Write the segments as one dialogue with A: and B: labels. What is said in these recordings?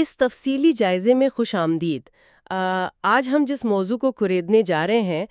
A: اس تفصیلی جائزے میں خوش آمدید۔ آج ہم جس موضوع کو کریدنے جا رہے ہیں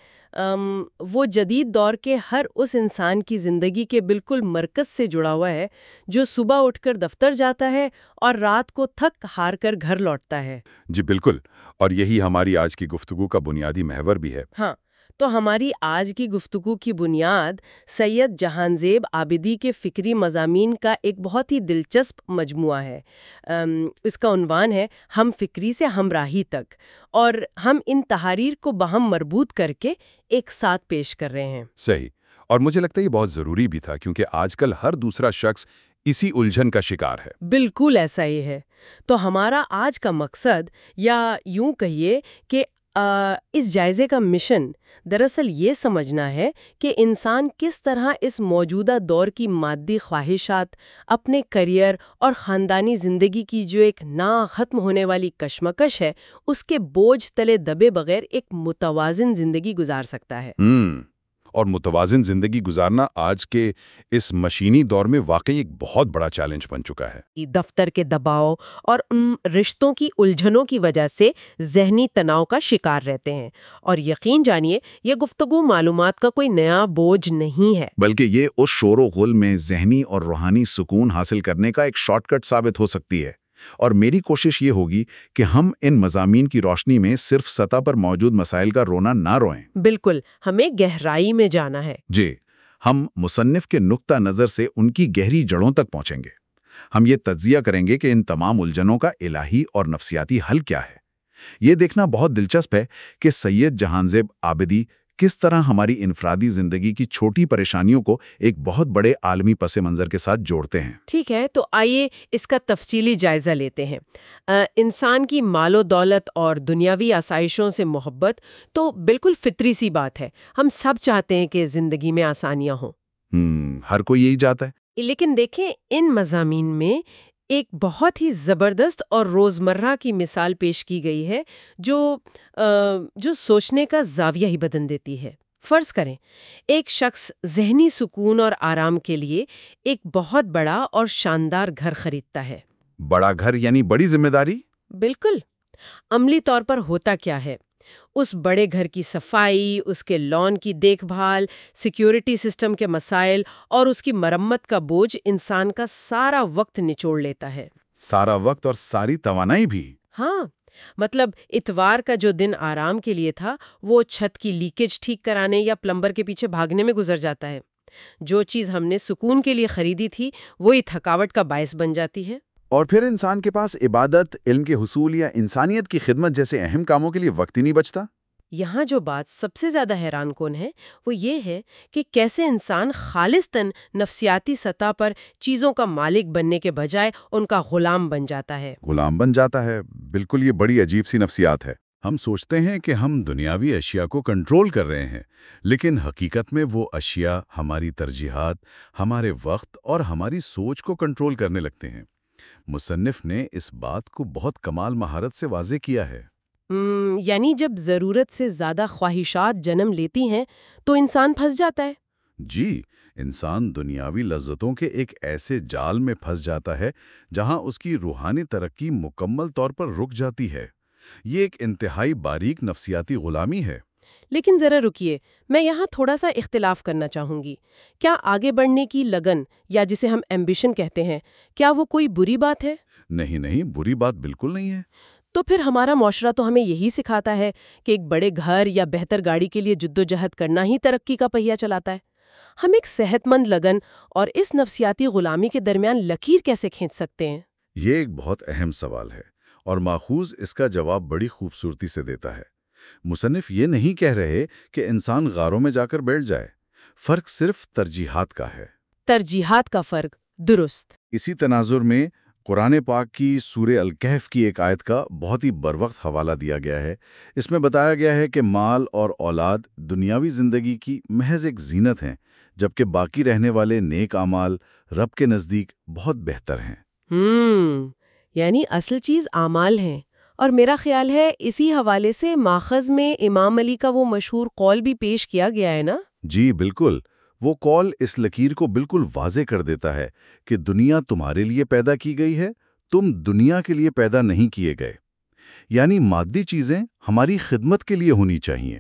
A: وہ جدید دور کے ہر اس انسان کی زندگی کے بالکل مرکز سے جڑا ہوا ہے جو صبح اٹھ کر دفتر جاتا ہے اور رات کو تھک ہار کر گھر لوٹتا ہے۔
B: جی بالکل۔ اور یہی ہماری آج کی گفتگو کا بنیادی محور بھی ہے۔
A: ہاں۔ تو ہماری آج کی گفتگو کی بنیاد سید جہان زیب آبدی کے فکری مضامین کا ایک بہت ہی دلچسپ مجموعہ ہے۔ ام، اس کا عنوان ہے ہم فکری سے ہمراہی تک اور ہم ان تحاریر کو باہم مربوط کر کے ایک ساتھ پیش کر رہے ہیں۔
B: صحیح اور مجھے لگتا ہے یہ بہت ضروری بھی تھا کیونکہ آج کل ہر دوسرا شخص اسی الجھن کا شکار ہے۔
A: بالکل ایسا ہی ہے۔ تو ہمارا آج کا مقصد یا یوں کہیے کہ آ، اس جائزے کا مشن دراصل یہ سمجھنا ہے کہ انسان کس طرح اس موجودہ دور کی مادی خواہشات اپنے کریئر اور خاندانی زندگی کی جو ایک نا ختم ہونے والی کشمکش ہے اس کے بوجھ تلے دبے بغیر ایک متوازن زندگی گزار سکتا ہے
B: hmm. اور متوازن زندگی گزارنا آج کے اس مشینی دور میں واقعی ایک بہت بڑا چیلنج بن چکا ہے۔
A: دفتر کے دباؤ اور ان رشتوں کی الجھنوں کی وجہ سے ذہنی تناؤ کا شکار رہتے ہیں۔ اور یقین جانیے یہ گفتگو معلومات کا کوئی نیا بوجھ نہیں ہے۔
C: بلکہ یہ اس شور و غل میں ذہنی اور روحانی سکون حاصل کرنے کا ایک شارٹ کٹ ثابت ہو سکتی ہے۔ اور میری کوشش یہ ہوگی کہ ہم ان مضامین کی روشنی میں صرف سطح پر موجود مسائل کا رونا نہ روئیں۔
A: بالکل ہمیں گہرائی میں جانا ہے۔
C: جی ہم مصنف کے نقطہ نظر سے ان کی گہری جڑوں تک پہنچیں گے۔ ہم یہ تجزیہ کریں گے کہ ان تمام الجھنوں کا الہی اور نفسیاتی حل کیا ہے۔ یہ دیکھنا بہت دلچسپ ہے کہ سید جہانزیب آبدی کس طرح ہماری انفرادی زندگی کی چھوٹی پریشانیوں کو ایک بہت بڑے عالمی پس منظر کے ساتھ جوڑتے ہیں؟
A: ٹھیک ہے تو آئیے اس کا تفصیلی جائزہ لیتے ہیں۔ آ، انسان کی مال و دولت اور دنیاوی آسائشوں سے محبت تو بالکل فطری سی بات ہے۔ ہم سب چاہتے ہیں کہ زندگی میں آسانیاں ہوں۔
C: ہر کوئی یہی چاہتا ہے؟
A: لیکن دیکھیں ان مضامین میں ایک بہت ہی زبردست اور روزمرہ کی مثال پیش کی گئی ہے جو آ، جو سوچنے کا زاویہ ہی بدن دیتی ہے۔ فرض کریں ایک شخص ذہنی سکون اور آرام کے لیے ایک بہت بڑا اور شاندار گھر خریدتا ہے۔
C: بڑا گھر یعنی بڑی ذمہ داری؟
A: بالکل۔ عملی طور پر ہوتا کیا ہے؟ اس بڑے گھر کی صفائی اس کے لان کی دیکھ بھال سیکیورٹی سسٹم کے مسائل اور اس کی مرمت کا بوجھ انسان کا سارا وقت نچوڑ لیتا ہے۔
C: سارا وقت اور ساری توانائی بھی۔
A: ہاں مطلب اتوار کا جو دن آرام کے لیے تھا وہ چھت کی لیکیج ٹھیک کرانے یا پلمبر کے پیچھے بھاگنے میں گزر جاتا ہے۔ جو چیز ہم نے سکون کے لیے خریدی تھی وہی تھکاوٹ کا باعث بن جاتی ہے۔
C: اور پھر انسان کے پاس عبادت علم کے حصول یا انسانیت کی خدمت جیسے اہم کاموں کے لیے وقت ہی نہیں بچتا؟
A: یہاں جو بات سب سے زیادہ حیران کن ہے وہ یہ ہے کہ کیسے انسان خالصتاً نفسیاتی سطح پر چیزوں کا مالک بننے کے بجائے ان کا غلام بن جاتا ہے۔
C: غلام بن جاتا ہے۔ بالکل یہ بڑی عجیب سی نفسیات ہے۔
B: ہم سوچتے ہیں کہ ہم دنیاوی اشیاء کو کنٹرول کر رہے ہیں لیکن حقیقت میں وہ اشیاء ہماری ترجیحات ہمارے وقت اور ہماری سوچ کو کنٹرول کرنے لگتے ہیں۔ مصنف نے اس بات کو بہت کمال مہارت سے واضح کیا ہے۔
A: یعنی جب ضرورت سے زیادہ خواہشات جنم لیتی ہیں تو انسان پھنس جاتا ہے۔
B: جی انسان دنیاوی لذتوں کے ایک ایسے جال میں پھنس جاتا ہے جہاں اس کی روحانی ترقی مکمل طور پر رک جاتی ہے۔ یہ ایک انتہائی باریک نفسیاتی غلامی ہے۔
A: لیکن ذرا رکیے میں یہاں تھوڑا سا اختلاف کرنا چاہوں گی۔ کیا آگے بڑھنے کی لگن یا جسے ہم ایمبیشن کہتے ہیں کیا وہ کوئی بری بات ہے؟
B: نہیں نہیں بری بات بالکل نہیں ہے۔
A: تو پھر ہمارا معاشرہ تو ہمیں یہی سکھاتا ہے کہ ایک بڑے گھر یا بہتر گاڑی کے لیے جدوجہد کرنا ہی ترقی کا پہیہ چلاتا ہے۔ ہم ایک صحت مند لگن اور اس نفسیاتی غلامی کے درمیان لکیر کیسے کھینچ سکتے ہیں؟
B: یہ ایک بہت اہم سوال ہے اور ماخوذ اس کا جواب بڑی خوبصورتی سے دیتا ہے۔ مصنف یہ نہیں کہہ رہے کہ انسان غاروں میں جا کر بیٹھ جائے۔ فرق صرف ترجیحات کا ہے۔
A: ترجیحات کا فرق درست۔
B: اسی تناظر میں قرآن پاک کی سورہ الکہف کی ایک آیت کا بہت ہی بروقت حوالہ دیا گیا ہے۔ اس میں بتایا گیا ہے کہ مال اور اولاد دنیاوی زندگی کی محض ایک زینت ہیں جبکہ باقی رہنے والے نیک اعمال رب کے نزدیک بہت بہتر ہیں۔
A: ہم یعنی اصل چیز اعمال ہیں۔ اور میرا خیال ہے اسی حوالے سے ماخذ میں امام علی کا وہ مشہور قول بھی پیش کیا گیا ہے نا؟
B: جی بالکل۔ وہ کال اس لکیر کو بالکل واضح کر دیتا ہے کہ دنیا تمہارے لیے پیدا کی گئی ہے تم دنیا کے لیے پیدا نہیں کیے گئے۔ یعنی مادی چیزیں ہماری خدمت کے لیے ہونی چاہیے۔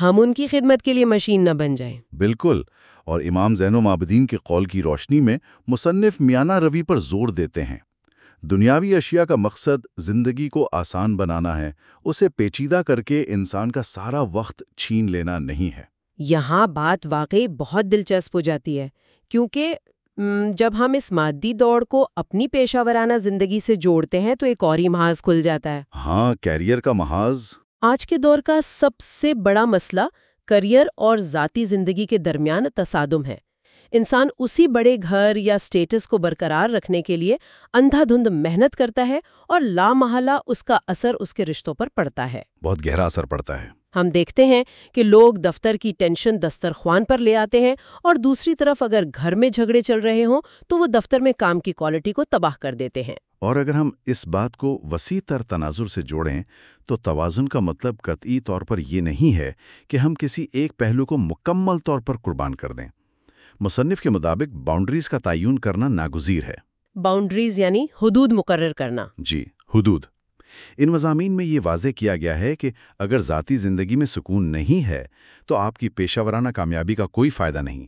A: ہم ان کی خدمت کے لیے مشین نہ بن جائیں۔
B: بالکل۔ اور امام زین و معبدین کے قول کی روشنی میں مصنف میانہ روی پر زور دیتے ہیں۔ دنیاوی اشیاء کا مقصد زندگی کو آسان بنانا ہے اسے پیچیدہ کر کے انسان کا سارا وقت چھین لینا نہیں ہے۔
A: یہاں بات واقعی بہت دلچسپ ہو جاتی ہے کیونکہ جب ہم اس مادی دوڑ کو اپنی پیشہ ورانہ زندگی سے جوڑتے ہیں تو ایک اور ہی محاذ کھل جاتا ہے۔
B: ہاں کیریئر کا محاذ۔
A: آج کے دور کا سب سے بڑا مسئلہ کریئر اور ذاتی زندگی کے درمیان تصادم ہے۔ انسان اسی بڑے گھر یا سٹیٹس کو برقرار رکھنے کے لیے اندھا دھند محنت کرتا ہے اور لامحالہ اس کا اثر اس کے رشتوں پر پڑتا ہے۔
B: بہت گہرا اثر پڑتا ہے۔
A: ہم دیکھتے ہیں کہ لوگ دفتر کی ٹینشن دسترخوان پر لے آتے ہیں اور دوسری طرف اگر گھر میں جھگڑے چل رہے ہوں تو وہ دفتر میں کام کی کوالٹی کو تباہ کر دیتے ہیں۔
B: اور اگر ہم اس بات کو وسیع تر تناظر سے جوڑیں تو توازن کا مطلب قطعی طور پر یہ نہیں ہے کہ ہم کسی ایک پہلو کو مکمل طور پر قربان کر دیں۔ مصنف کے مطابق باؤنڈریز کا تعین کرنا ناگزیر ہے۔
A: باؤنڈریز یعنی حدود مقرر کرنا۔
B: جی حدود۔ ان مضامین میں یہ واضح کیا گیا ہے کہ اگر ذاتی زندگی میں سکون نہیں ہے تو آپ کی پیشہ ورانہ کامیابی کا کوئی فائدہ نہیں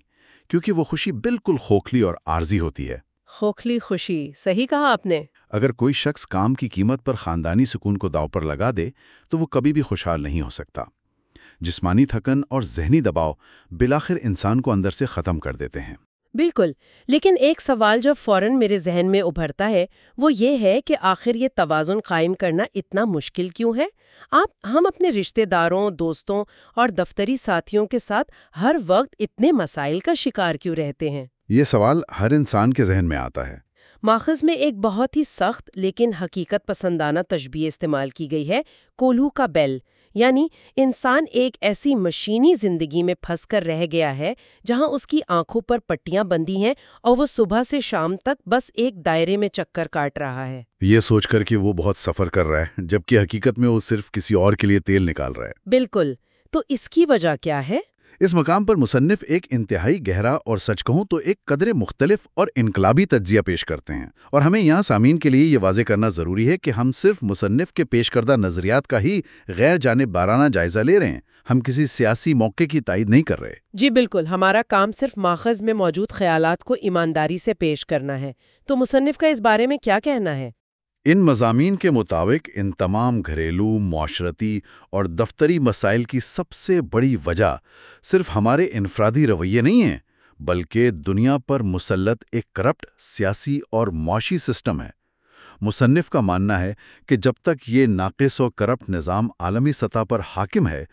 B: کیونکہ وہ خوشی بالکل کھوکھلی اور عارضی ہوتی ہے۔
A: خوکھلی خوشی صحیح کہا آپ نے۔
B: اگر کوئی شخص کام کی قیمت پر خاندانی سکون کو داؤ پر لگا دے تو وہ کبھی بھی خوشحال نہیں ہو سکتا۔ جسمانی تھکن اور ذہنی دباؤ بلاخر انسان کو اندر سے ختم کر دیتے ہیں۔
A: بالکل لیکن ایک سوال جو فوراً میرے ذہن میں ابھرتا ہے وہ یہ ہے کہ آخر یہ توازن قائم کرنا اتنا مشکل کیوں ہے؟ آپ ہم اپنے رشتہ داروں دوستوں اور دفتری ساتھیوں کے ساتھ ہر وقت اتنے مسائل کا شکار کیوں رہتے ہیں؟
B: یہ سوال ہر انسان کے ذہن میں آتا ہے۔
A: ماخذ میں ایک بہت ہی سخت لیکن حقیقت پسندانہ تشبیہ استعمال کی گئی ہے کولو کا بیل۔ یعنی انسان ایک ایسی مشینی زندگی میں پھنس کر رہ گیا ہے جہاں اس کی آنکھوں پر پٹیاں بندی ہیں اور وہ صبح سے شام تک بس ایک دائرے میں چکر کاٹ رہا ہے۔
B: یہ سوچ کر کہ وہ بہت سفر کر رہا ہے جبکہ حقیقت میں وہ صرف کسی اور کے لیے تیل نکال رہا ہے۔
A: بالکل۔ تو اس کی وجہ کیا ہے؟
B: اس مقام پر مصنف ایک انتہائی گہرا اور سچ کہوں تو ایک قدر مختلف اور انقلابی تجزیہ پیش کرتے ہیں۔ اور ہمیں یہاں سامعین کے لیے یہ واضح کرنا ضروری ہے کہ ہم صرف مصنف کے پیش کردہ نظریات کا ہی غیر جانب بارانہ جائزہ لے رہے ہیں۔ ہم کسی سیاسی موقع کی تائید نہیں کر رہے۔
A: جی بالکل، ہمارا کام صرف ماخذ میں موجود خیالات کو ایمانداری سے پیش کرنا ہے۔ تو مصنف کا اس بارے میں کیا کہنا ہے؟
B: ان مضامین کے مطابق ان تمام گھریلو، معاشرتی اور دفتری مسائل کی سب سے بڑی وجہ صرف ہمارے انفرادی رویے نہیں ہیں، بلکہ دنیا پر مسلط ایک کرپٹ سیاسی اور معاشی سسٹم ہے۔ مصنف کا ماننا ہے کہ جب تک یہ ناقص و کرپٹ نظام عالمی سطح پر حاکم ہے،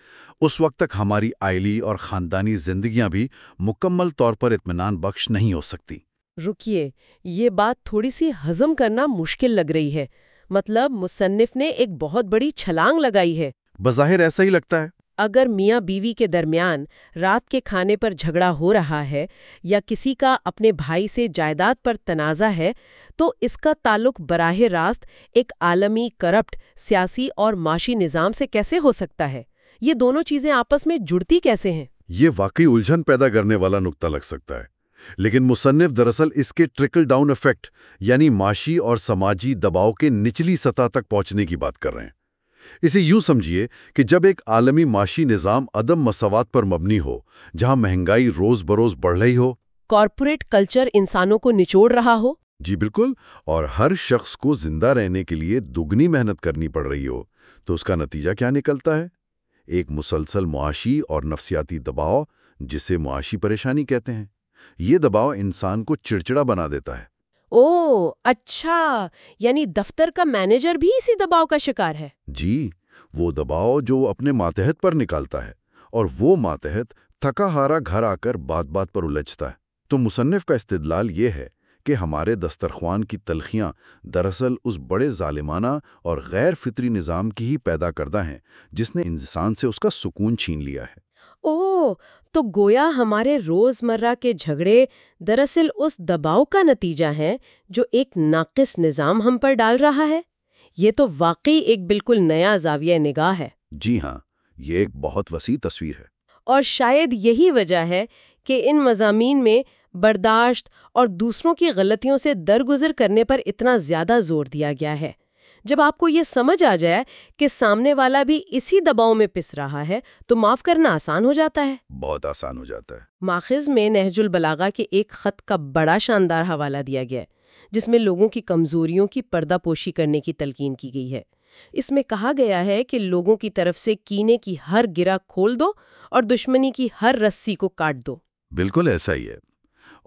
B: اس وقت تک ہماری آئلی اور خاندانی زندگیاں بھی مکمل طور پر اطمینان بخش نہیں ہو سکتی۔
A: رکیے یہ بات تھوڑی سی ہضم کرنا مشکل لگ رہی ہے۔ مطلب مصنف نے ایک بہت بڑی چھلانگ لگائی ہے۔
B: بظاہر ایسا ہی لگتا ہے۔
A: اگر میاں بیوی کے درمیان رات کے کھانے پر جھگڑا ہو رہا ہے یا کسی کا اپنے بھائی سے جائیداد پر تنازع ہے تو اس کا تعلق براہ راست ایک عالمی کرپٹ سیاسی اور معاشی نظام سے کیسے ہو سکتا ہے؟ یہ دونوں چیزیں آپس میں جڑتی کیسے ہیں؟
B: یہ واقعی الجھن پیدا کرنے والا نقطہ لگ سکتا ہے۔ لیکن مصنف دراصل اس کے ٹرکل ڈاؤن افیکٹ یعنی معاشی اور سماجی دباؤ کے نچلی سطح تک پہنچنے کی بات کر رہے ہیں۔ اسے یوں سمجھیے کہ جب ایک عالمی معاشی نظام عدم مساوات پر مبنی ہو جہاں مہنگائی روز بروز بڑھ رہی ہو۔
A: کارپوریٹ کلچر انسانوں کو نچوڑ رہا ہو۔
B: جی بالکل اور ہر شخص کو زندہ رہنے کے لیے دگنی محنت کرنی پڑ رہی ہو تو اس کا نتیجہ کیا نکلتا ہے؟ ایک مسلسل معاشی اور نفسیاتی دباؤ جسے معاشی پریشانی کہتے ہیں۔ یہ دباؤ انسان کو چڑچڑا بنا دیتا ہے۔
A: او اچھا یعنی دفتر کا مینیجر بھی اسی دباؤ کا شکار ہے۔
B: جی وہ دباؤ جو اپنے ماتحت پر نکالتا ہے اور وہ ماتحت تھکا ہارا گھر آ کر بات بات پر الجھتا ہے۔ تو مصنف کا استدلال یہ ہے کہ ہمارے دسترخوان کی تلخیاں دراصل اس بڑے ظالمانہ اور غیر فطری نظام کی ہی پیدا کردہ ہیں جس نے انسان سے اس کا سکون چھین لیا ہے۔
A: او تو گویا ہمارے روزمرہ کے جھگڑے دراصل اس دباؤ کا نتیجہ ہے جو ایک ناقص نظام ہم پر ڈال رہا ہے؟ یہ تو واقعی ایک بالکل نیا زاویہ نگاہ ہے۔
B: جی ہاں یہ ایک بہت وسیع تصویر ہے۔
A: اور شاید یہی وجہ ہے کہ ان مضامین میں برداشت اور دوسروں کی غلطیوں سے درگزر کرنے پر اتنا زیادہ زور دیا گیا ہے۔ جب آپ کو یہ سمجھ آ جائے کہ سامنے والا بھی اسی دباؤ میں پس رہا ہے تو معاف کرنا آسان ہو جاتا ہے۔
B: بہت آسان ہو جاتا ہے۔
A: ماخذ میں نہج البلاغا کے ایک خط کا بڑا شاندار حوالہ دیا گیا ہے جس میں لوگوں کی کمزوریوں کی پردہ پوشی کرنے کی تلقین کی گئی ہے۔ اس میں کہا گیا ہے کہ لوگوں کی طرف سے کینے کی ہر گرا کھول دو اور دشمنی کی ہر رسی کو کاٹ دو۔
B: بالکل ایسا ہی ہے۔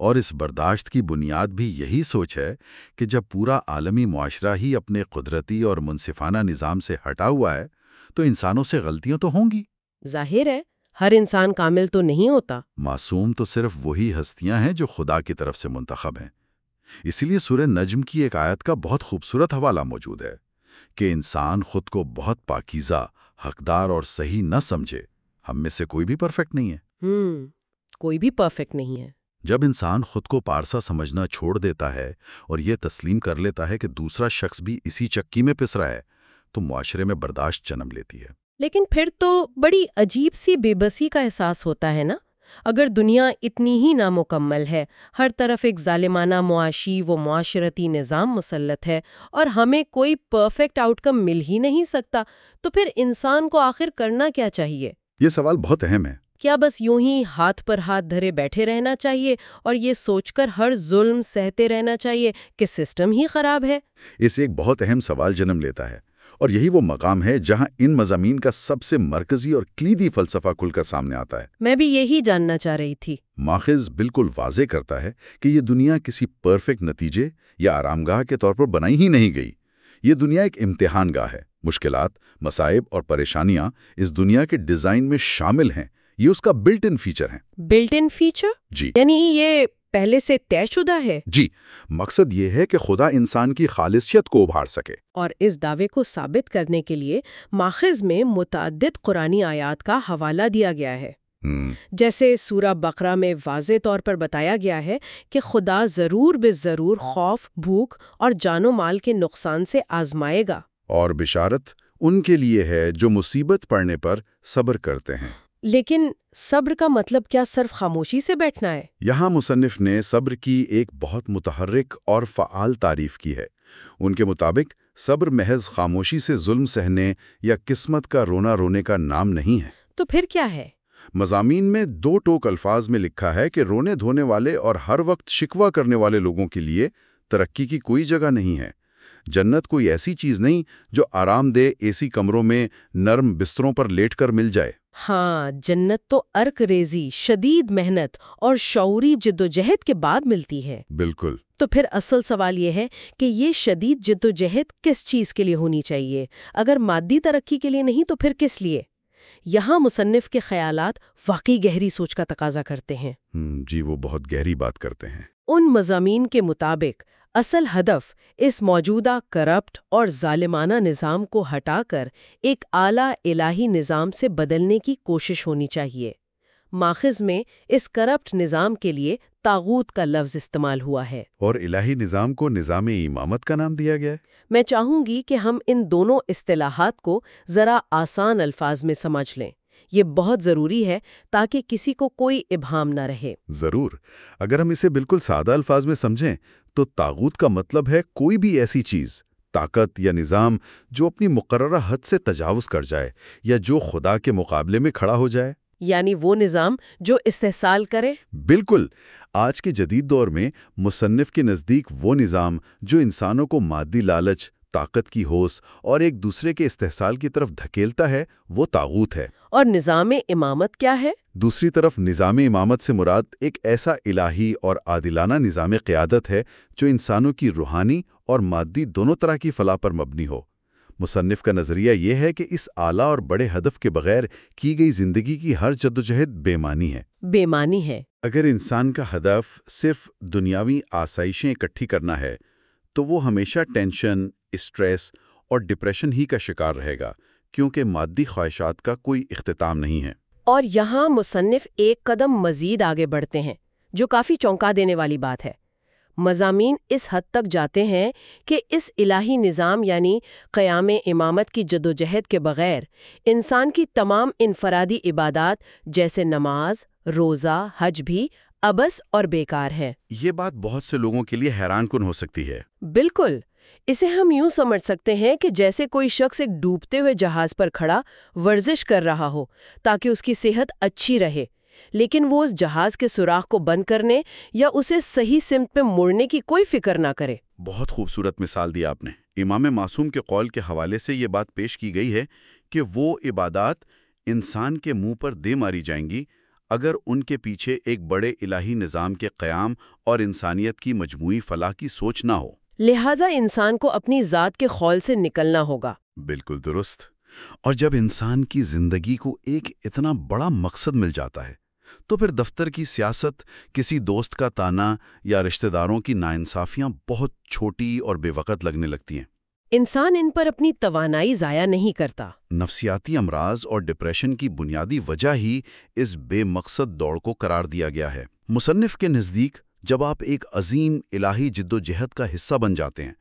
B: اور اس برداشت کی بنیاد بھی یہی سوچ ہے کہ جب پورا عالمی معاشرہ ہی اپنے قدرتی اور منصفانہ نظام سے ہٹا ہوا ہے تو انسانوں سے غلطیاں تو ہوں گی۔
A: ظاہر ہے ہر انسان کامل تو نہیں ہوتا۔
B: معصوم تو صرف وہی ہستیاں ہیں جو خدا کی طرف سے منتخب ہیں۔ اسی لیے سورہ نجم کی ایک آیت کا بہت خوبصورت حوالہ موجود ہے کہ انسان خود کو بہت پاکیزہ حقدار اور صحیح نہ سمجھے۔ ہم میں سے کوئی بھی پرفیکٹ نہیں ہے۔
A: ہم کوئی بھی پرفیکٹ نہیں ہے۔
B: جب انسان خود کو پارسا سمجھنا چھوڑ دیتا ہے اور یہ تسلیم کر لیتا ہے کہ دوسرا شخص بھی اسی چکی میں پس رہا ہے تو معاشرے میں برداشت جنم لیتی ہے۔
A: لیکن پھر تو بڑی عجیب سی بے بسی کا احساس ہوتا ہے نا؟ اگر دنیا اتنی ہی نامکمل ہے ہر طرف ایک ظالمانہ معاشی و معاشرتی نظام مسلط ہے اور ہمیں کوئی پرفیکٹ آؤٹ کم مل ہی نہیں سکتا تو پھر انسان کو آخر کرنا کیا چاہیے؟
B: یہ سوال بہت اہم ہے۔
A: کیا بس یوں ہی ہاتھ پر ہاتھ دھرے بیٹھے رہنا چاہیے اور یہ سوچ کر ہر ظلم سہتے رہنا چاہیے کہ سسٹم ہی خراب ہے؟
B: اس ایک بہت اہم سوال جنم لیتا ہے اور یہی وہ مقام ہے جہاں ان مضامین کا سب سے مرکزی اور کلیدی فلسفہ کھل کر سامنے آتا ہے۔
A: میں بھی یہی جاننا چاہ رہی تھی۔
B: ماخذ بالکل واضح کرتا ہے کہ یہ دنیا کسی پرفیکٹ نتیجے یا آرام گاہ کے طور پر بنائی ہی نہیں گئی۔ یہ دنیا ایک امتحان گاہ ہے۔ مشکلات مسائب اور پریشانیاں اس دنیا کے ڈیزائن میں شامل ہیں۔ یہ اس کا بلٹ ان فیچر ہیں۔
A: بلٹ ان فیچر
B: جی۔
A: یعنی یہ پہلے سے طے شدہ ہے؟
B: جی۔ مقصد یہ ہے کہ خدا انسان کی خالصیت کو ابھار سکے۔
A: اور اس دعوے کو ثابت کرنے کے لیے ماخذ میں متعدد قرآنی آیات کا حوالہ دیا گیا ہے۔ جیسے سورہ بقرہ میں واضح طور پر بتایا گیا ہے کہ خدا ضرور بے ضرور خوف بھوک اور جان و مال کے نقصان سے آزمائے گا۔
B: اور بشارت ان کے لیے ہے جو مصیبت پڑنے پر صبر کرتے ہیں۔
A: لیکن صبر کا مطلب کیا صرف خاموشی سے بیٹھنا ہے؟
B: یہاں مصنف نے صبر کی ایک بہت متحرک اور فعال تعریف کی ہے۔ ان کے مطابق صبر محض خاموشی سے ظلم سہنے یا قسمت کا رونا رونے کا نام نہیں ہے۔
A: تو پھر کیا ہے؟
B: مضامین میں دو ٹوک الفاظ میں لکھا ہے کہ رونے دھونے والے اور ہر وقت شکوہ کرنے والے لوگوں کے لیے ترقی کی کوئی جگہ نہیں ہے۔ جنت کوئی ایسی چیز نہیں جو آرام دہ اے کمروں میں نرم بستروں پر لیٹ کر مل جائے۔
A: ہاں جنت تو ارک ریزی شدید محنت اور شعوری جدوجہد کے بعد ملتی ہے۔
B: بالکل۔
A: تو پھر اصل سوال یہ ہے کہ یہ شدید جدوجہد کس چیز کے لیے ہونی چاہیے؟ اگر مادی ترقی کے لیے نہیں تو پھر کس لیے؟ یہاں مصنف کے خیالات واقعی گہری سوچ کا تقاضا کرتے ہیں۔
B: جی وہ بہت گہری بات کرتے ہیں۔
A: ان مضامین کے مطابق اصل ہدف اس موجودہ کرپٹ اور ظالمانہ نظام کو ہٹا کر ایک اعلیٰ الہی نظام سے بدلنے کی کوشش ہونی چاہیے۔ ماخذ میں اس کرپٹ نظام کے لیے تاغوت کا لفظ استعمال ہوا ہے۔
B: اور الہی نظام کو نظام امامت کا نام دیا گیا ہے۔
A: میں چاہوں گی کہ ہم ان دونوں اصطلاحات کو ذرا آسان الفاظ میں سمجھ لیں۔ یہ بہت ضروری ہے تاکہ کسی کو کوئی ابہام نہ رہے۔
B: ضرور۔ اگر ہم اسے بالکل سادہ الفاظ میں سمجھیں تو تاغوت کا مطلب ہے کوئی بھی ایسی چیز طاقت یا نظام جو اپنی مقررہ حد سے تجاوز کر جائے یا جو خدا کے مقابلے میں کھڑا ہو جائے۔
A: یعنی وہ نظام جو استحصال کرے؟
B: بالکل۔ آج کے جدید دور میں مصنف کے نزدیک وہ نظام جو انسانوں کو مادی لالچ طاقت کی ہوس اور ایک دوسرے کے استحصال کی طرف دھکیلتا ہے وہ تاغوت ہے۔
A: اور نظام امامت کیا ہے؟
B: دوسری طرف نظام امامت سے مراد ایک ایسا الہی اور عادلانہ نظام قیادت ہے جو انسانوں کی روحانی اور مادی دونوں طرح کی فلاح پر مبنی ہو۔ مصنف کا نظریہ یہ ہے کہ اس اعلیٰ اور بڑے ہدف کے بغیر کی گئی زندگی کی ہر جدوجہد بے معنی ہے۔
A: بے معنی ہے۔
B: اگر انسان کا ہدف صرف دنیاوی آسائشیں اکٹھی کرنا ہے تو وہ ہمیشہ ٹینشن، اسٹریس اور ڈپریشن ہی کا شکار رہے گا، کیونکہ مادی خواہشات کا کوئی اختتام نہیں ہے۔
A: اور یہاں مصنف ایک قدم مزید آگے بڑھتے ہیں، جو کافی چونکا دینے والی بات ہے۔ مضامین اس حد تک جاتے ہیں کہ اس الہی نظام یعنی قیام امامت کی جدوجہد کے بغیر انسان کی تمام انفرادی عبادات جیسے نماز، روزہ، حج بھی ابس اور بیکار ہے۔
B: یہ بات بہت سے لوگوں کے لیے حیران کن ہو سکتی ہے۔
A: بالکل۔ اسے ہم یوں سمجھ سکتے ہیں کہ جیسے کوئی شخص ایک ڈوبتے ہوئے جہاز پر کھڑا ورزش کر رہا ہو تاکہ اس کی صحت اچھی رہے۔ لیکن وہ اس جہاز کے سوراخ کو بند کرنے یا اسے صحیح سمت پہ موڑنے کی کوئی فکر نہ کرے۔
B: بہت خوبصورت مثال دی آپ نے۔ امام معصوم کے قول کے حوالے سے یہ بات پیش کی گئی ہے کہ وہ عبادات انسان کے منہ پر دے ماری جائیں گی اگر ان کے پیچھے ایک بڑے الہی نظام کے قیام اور انسانیت کی مجموعی فلاح کی سوچ نہ ہو۔
A: لہٰذا انسان کو اپنی ذات کے خول سے نکلنا ہوگا۔
B: بالکل درست۔ اور جب انسان کی زندگی کو ایک اتنا بڑا مقصد مل جاتا ہے تو پھر دفتر کی سیاست کسی دوست کا تانا یا رشتہ داروں کی ناانصافیاں بہت چھوٹی اور بے وقت لگنے لگتی ہیں۔
A: انسان ان پر اپنی توانائی ضائع نہیں کرتا۔
B: نفسیاتی امراض اور ڈپریشن کی بنیادی وجہ ہی اس بے مقصد دوڑ کو قرار دیا گیا ہے۔ مصنف کے نزدیک جب آپ ایک عظیم الہی جد و جہد کا حصہ بن جاتے ہیں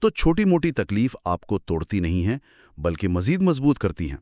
B: تو چھوٹی موٹی تکلیف آپ کو توڑتی نہیں ہے بلکہ مزید مضبوط کرتی ہیں۔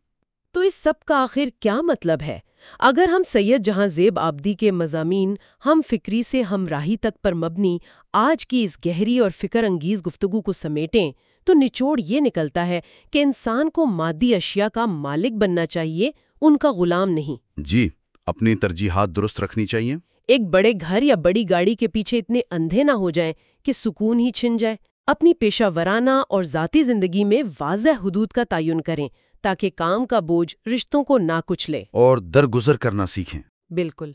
A: تو اس سب کا آخر کیا مطلب ہے؟ اگر ہم سید جہاں زیب آبدی کے مضامین ہم فکری سے ہم راہی تک پر مبنی آج کی اس گہری اور فکر انگیز گفتگو کو سمیٹیں تو نچوڑ یہ نکلتا ہے کہ انسان کو مادی اشیاء کا مالک بننا چاہیے ان کا غلام نہیں۔
B: جی اپنی ترجیحات درست رکھنی چاہیے۔
A: ایک بڑے گھر یا بڑی گاڑی کے پیچھے اتنے اندھے نہ ہو جائیں کہ سکون ہی چھن جائے۔ اپنی پیشہ ورانہ اور ذاتی زندگی میں واضح حدود کا تعین کریں۔ تاکہ کام کا بوجھ رشتوں کو نہ کچلے
B: اور درگزر کرنا سیکھیں۔
A: بالکل۔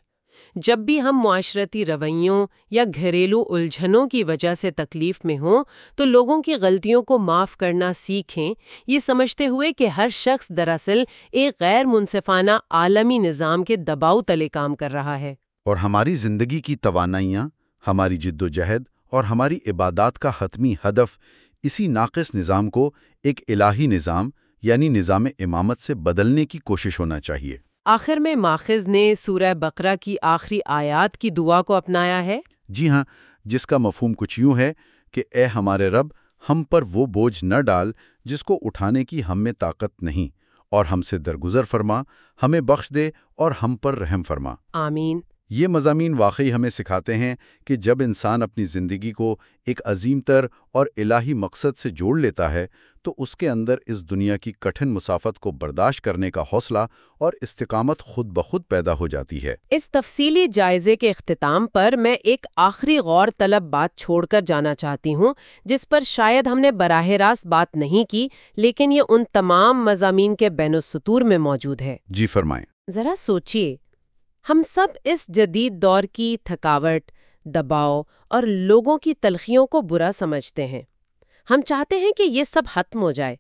A: جب بھی ہم معاشرتی رویوں یا گھریلو الجھنوں کی وجہ سے تکلیف میں ہوں تو لوگوں کی غلطیوں کو معاف کرنا سیکھیں۔ یہ سمجھتے ہوئے کہ ہر شخص دراصل ایک غیر منصفانہ عالمی نظام کے دباؤ تلے کام کر رہا ہے۔
B: اور ہماری زندگی کی توانائیاں ہماری جد و جہد اور ہماری عبادات کا حتمی ہدف اسی ناقص نظام کو ایک الہی نظام یعنی نظام امامت سے بدلنے کی کوشش ہونا چاہیے۔
A: آخر میں ماخذ نے سورہ بقرہ کی آخری آیات کی دعا کو اپنایا ہے؟
B: جی ہاں جس کا مفہوم کچھ یوں ہے کہ اے ہمارے رب ہم پر وہ بوجھ نہ ڈال جس کو اٹھانے کی ہم میں طاقت نہیں اور ہم سے درگزر فرما ہمیں بخش دے اور ہم پر رحم فرما۔
A: آمین۔
B: یہ مضامین واقعی ہمیں سکھاتے ہیں کہ جب انسان اپنی زندگی کو ایک عظیم تر اور الہی مقصد سے جوڑ لیتا ہے تو اس کے اندر اس دنیا کی کٹھن مسافت کو برداشت کرنے کا حوصلہ اور استقامت خود بخود پیدا ہو جاتی ہے۔
A: اس تفصیلی جائزے کے اختتام پر میں ایک آخری غور طلب بات چھوڑ کر جانا چاہتی ہوں جس پر شاید ہم نے براہ راست بات نہیں کی لیکن یہ ان تمام مضامین کے بین السطور میں موجود ہے۔
B: جی فرمائیں۔
A: ذرا سوچئے ہم سب اس جدید دور کی تھکاوٹ، دباؤ اور لوگوں کی تلخیوں کو برا سمجھتے ہیں۔ ہم چاہتے ہیں کہ یہ سب ختم ہو جائے۔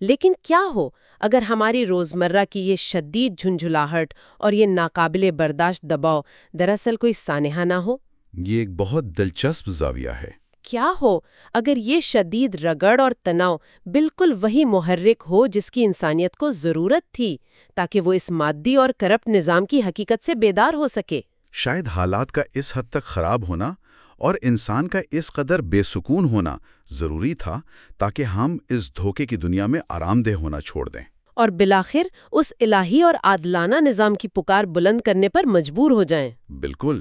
A: لیکن کیا ہو اگر ہماری روزمرہ کی یہ شدید جھنجھلاہٹ اور یہ ناقابل برداشت دباؤ دراصل کوئی سانحہ نہ ہو؟
B: یہ ایک بہت دلچسپ زاویہ ہے۔
A: کیا ہو اگر یہ شدید رگڑ اور تناؤ بالکل وہی محرک ہو جس کی انسانیت کو ضرورت تھی تاکہ وہ اس مادی اور کرپٹ نظام کی حقیقت سے بیدار ہو سکے؟
B: شاید حالات کا اس حد تک خراب ہونا اور انسان کا اس قدر بے سکون ہونا ضروری تھا تاکہ ہم اس دھوکے کی دنیا میں آرام دہ ہونا چھوڑ دیں۔
A: اور بلاخر اس الہی اور عادلانہ نظام کی پکار بلند کرنے پر مجبور ہو جائیں۔
B: بالکل۔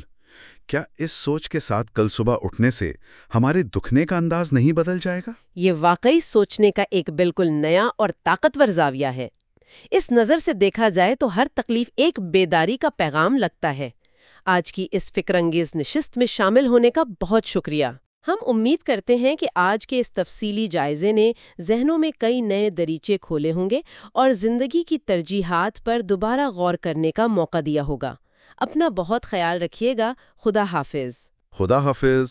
B: کیا اس سوچ کے ساتھ کل صبح اٹھنے سے ہمارے دکھنے کا انداز نہیں بدل جائے گا؟
A: یہ واقعی سوچنے کا ایک بالکل نیا اور طاقتور زاویہ ہے۔ اس نظر سے دیکھا جائے تو ہر تکلیف ایک بیداری کا پیغام لگتا ہے۔ آج کی اس فکر انگیز نشست میں شامل ہونے کا بہت شکریہ۔ ہم امید کرتے ہیں کہ آج کے اس تفصیلی جائزے نے ذہنوں میں کئی نئے دریچے کھولے ہوں گے اور زندگی کی ترجیحات پر دوبارہ غور کرنے کا موقع دیا ہوگا۔ اپنا بہت خیال رکھیے گا۔ خدا حافظ۔
B: خدا حافظ۔